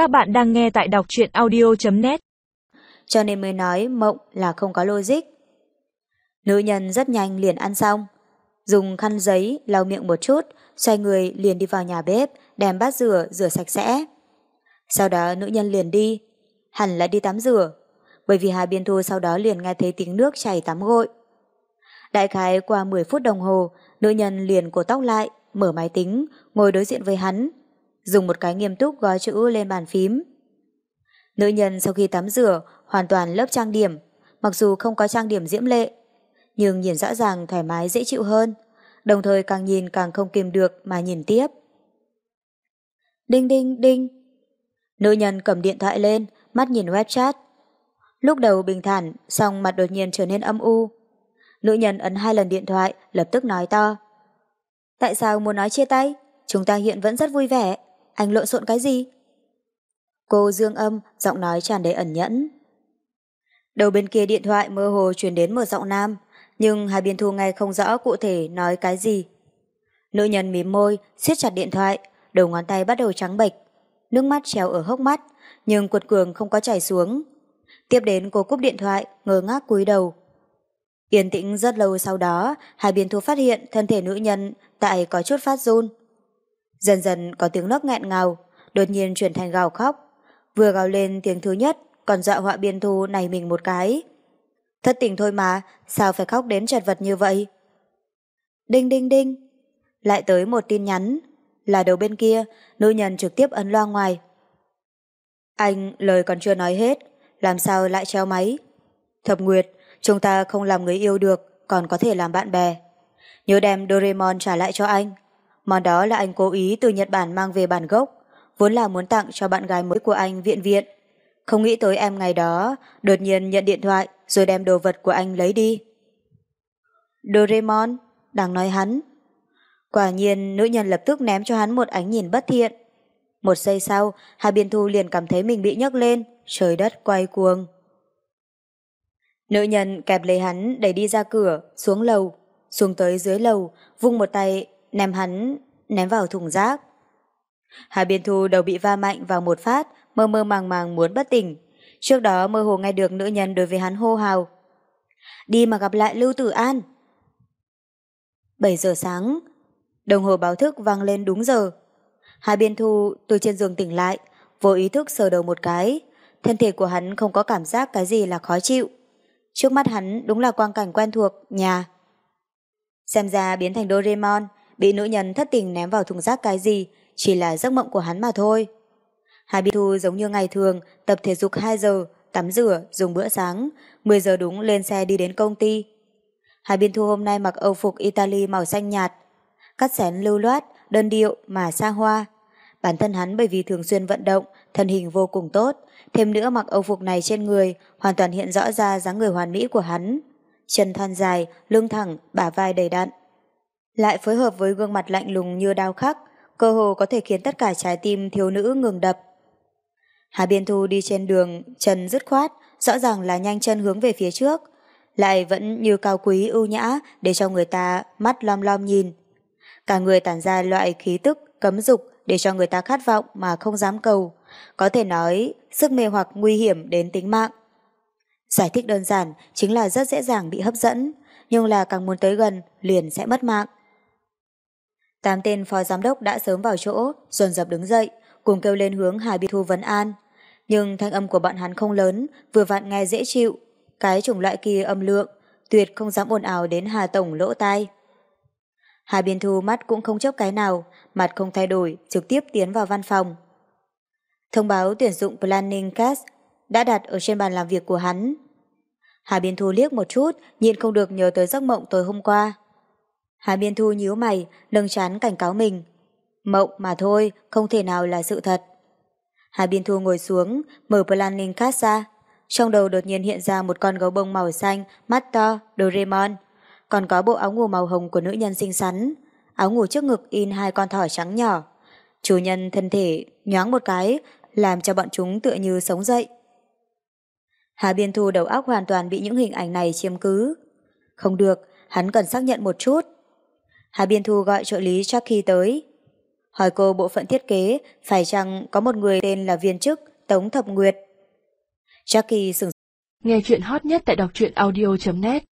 Các bạn đang nghe tại đọc truyện audio.net Cho nên mới nói mộng là không có logic. Nữ nhân rất nhanh liền ăn xong. Dùng khăn giấy lau miệng một chút, xoay người liền đi vào nhà bếp, đem bát rửa, rửa sạch sẽ. Sau đó nữ nhân liền đi, hẳn là đi tắm rửa, bởi vì Hà Biên Thu sau đó liền nghe thấy tiếng nước chảy tắm gội. Đại khái qua 10 phút đồng hồ, nữ nhân liền cổ tóc lại, mở máy tính, ngồi đối diện với hắn, dùng một cái nghiêm túc gói chữ lên bàn phím. Nữ nhân sau khi tắm rửa, hoàn toàn lớp trang điểm, mặc dù không có trang điểm diễm lệ, nhưng nhìn rõ ràng thoải mái dễ chịu hơn, đồng thời càng nhìn càng không kìm được mà nhìn tiếp. Đinh đinh đinh. Nữ nhân cầm điện thoại lên, mắt nhìn web chat. Lúc đầu bình thản, xong mặt đột nhiên trở nên âm u. Nữ nhân ấn hai lần điện thoại, lập tức nói to. Tại sao muốn nói chia tay? Chúng ta hiện vẫn rất vui vẻ. Anh lộn xộn cái gì? Cô dương âm, giọng nói tràn đầy ẩn nhẫn. Đầu bên kia điện thoại mơ hồ truyền đến một giọng nam, nhưng hai biên thu nghe không rõ cụ thể nói cái gì. Nữ nhân mím môi, siết chặt điện thoại, đầu ngón tay bắt đầu trắng bệch, nước mắt treo ở hốc mắt, nhưng cuột cường không có chảy xuống. Tiếp đến cô cúp điện thoại, ngơ ngác cúi đầu. Yên tĩnh rất lâu sau đó, hai biên thu phát hiện thân thể nữ nhân tại có chút phát run. Dần dần có tiếng nấc nghẹn ngào, đột nhiên chuyển thành gào khóc. Vừa gào lên tiếng thứ nhất, còn dọa họa biên thu này mình một cái. Thất tình thôi mà, sao phải khóc đến chật vật như vậy? Đinh đinh đinh. Lại tới một tin nhắn. Là đầu bên kia, nữ nhân trực tiếp ấn loa ngoài. Anh lời còn chưa nói hết, làm sao lại treo máy? Thập Nguyệt, chúng ta không làm người yêu được, còn có thể làm bạn bè. Nhớ đem Doraemon trả lại cho anh. Món đó là anh cố ý từ Nhật Bản mang về bản gốc, vốn là muốn tặng cho bạn gái mới của anh viện viện. Không nghĩ tới em ngày đó, đột nhiên nhận điện thoại rồi đem đồ vật của anh lấy đi. Doraemon, đang nói hắn. Quả nhiên nữ nhân lập tức ném cho hắn một ánh nhìn bất thiện. Một giây sau, Hà Biên Thu liền cảm thấy mình bị nhấc lên, trời đất quay cuồng. Nữ nhân kẹp lấy hắn đẩy đi ra cửa, xuống lầu, xuống tới dưới lầu, vung một tay, ném hắn, ném vào thùng rác. Hà Biên Thu đầu bị va mạnh vào một phát, mơ mơ màng màng muốn bất tỉnh. Trước đó mơ hồ nghe được nữ nhân đối với hắn hô hào. Đi mà gặp lại Lưu Tử An. 7 giờ sáng, đồng hồ báo thức vang lên đúng giờ. Hà Biên Thu từ trên giường tỉnh lại, vô ý thức sờ đầu một cái. Thân thể của hắn không có cảm giác cái gì là khó chịu. Trước mắt hắn đúng là quang cảnh quen thuộc, nhà. Xem ra biến thành Doraemon, bị nữ nhân thất tình ném vào thùng rác cái gì, chỉ là giấc mộng của hắn mà thôi. Hà Bi Thu giống như ngày thường, tập thể dục 2 giờ, tắm rửa, dùng bữa sáng, 10 giờ đúng lên xe đi đến công ty. Hà Biên Thu hôm nay mặc âu phục Italy màu xanh nhạt, cắt xén lưu loát, đơn điệu mà xa hoa. Bản thân hắn bởi vì thường xuyên vận động, thân hình vô cùng tốt, thêm nữa mặc âu phục này trên người, hoàn toàn hiện rõ ra dáng người hoàn mỹ của hắn. Chân thon dài, lưng thẳng, bả vai đầy đặn. Lại phối hợp với gương mặt lạnh lùng như đao khắc, cơ hồ có thể khiến tất cả trái tim thiếu nữ ngừng đập. Hà Biên Thu đi trên đường, chân dứt khoát, rõ ràng là nhanh chân hướng về phía trước, lại vẫn như cao quý ưu nhã để cho người ta mắt lom lom nhìn. Cả người tản ra loại khí tức cấm dục để cho người ta khát vọng mà không dám cầu, có thể nói sức mê hoặc nguy hiểm đến tính mạng. Giải thích đơn giản chính là rất dễ dàng bị hấp dẫn, nhưng là càng muốn tới gần liền sẽ mất mạng. Tám tên phó giám đốc đã sớm vào chỗ, dồn dập đứng dậy, cùng kêu lên hướng Hà Bi Thu vấn an. Nhưng thanh âm của bọn hắn không lớn, vừa vặn nghe dễ chịu. Cái chủng loại kia âm lượng, tuyệt không dám ồn ào đến Hà Tổng lỗ tai. Hà Biên Thu mắt cũng không chấp cái nào, mặt không thay đổi, trực tiếp tiến vào văn phòng. Thông báo tuyển dụng Planning Cast đã đặt ở trên bàn làm việc của hắn. Hà Biên Thu liếc một chút, nhịn không được nhớ tới giấc mộng tối hôm qua. Hà Biên Thu nhíu mày, lưng chán cảnh cáo mình. Mộng mà thôi, không thể nào là sự thật. Hà Biên Thu ngồi xuống, mở planning card ra. Trong đầu đột nhiên hiện ra một con gấu bông màu xanh, mắt to, Doraemon. Còn có bộ áo ngủ màu hồng của nữ nhân xinh xắn. Áo ngủ trước ngực in hai con thỏ trắng nhỏ. Chủ nhân thân thể nhoáng một cái, làm cho bọn chúng tựa như sống dậy. Hà Biên Thu đầu óc hoàn toàn bị những hình ảnh này chiếm cứ. Không được, hắn cần xác nhận một chút. Hà Biên Thu gọi trợ lý Chucky tới. hỏi cô bộ phận thiết kế, phải chăng có một người tên là viên chức, Tống Thập Nguyệt. Jackie sửng Nghe chuyện hot nhất tại đọc truyện audio.net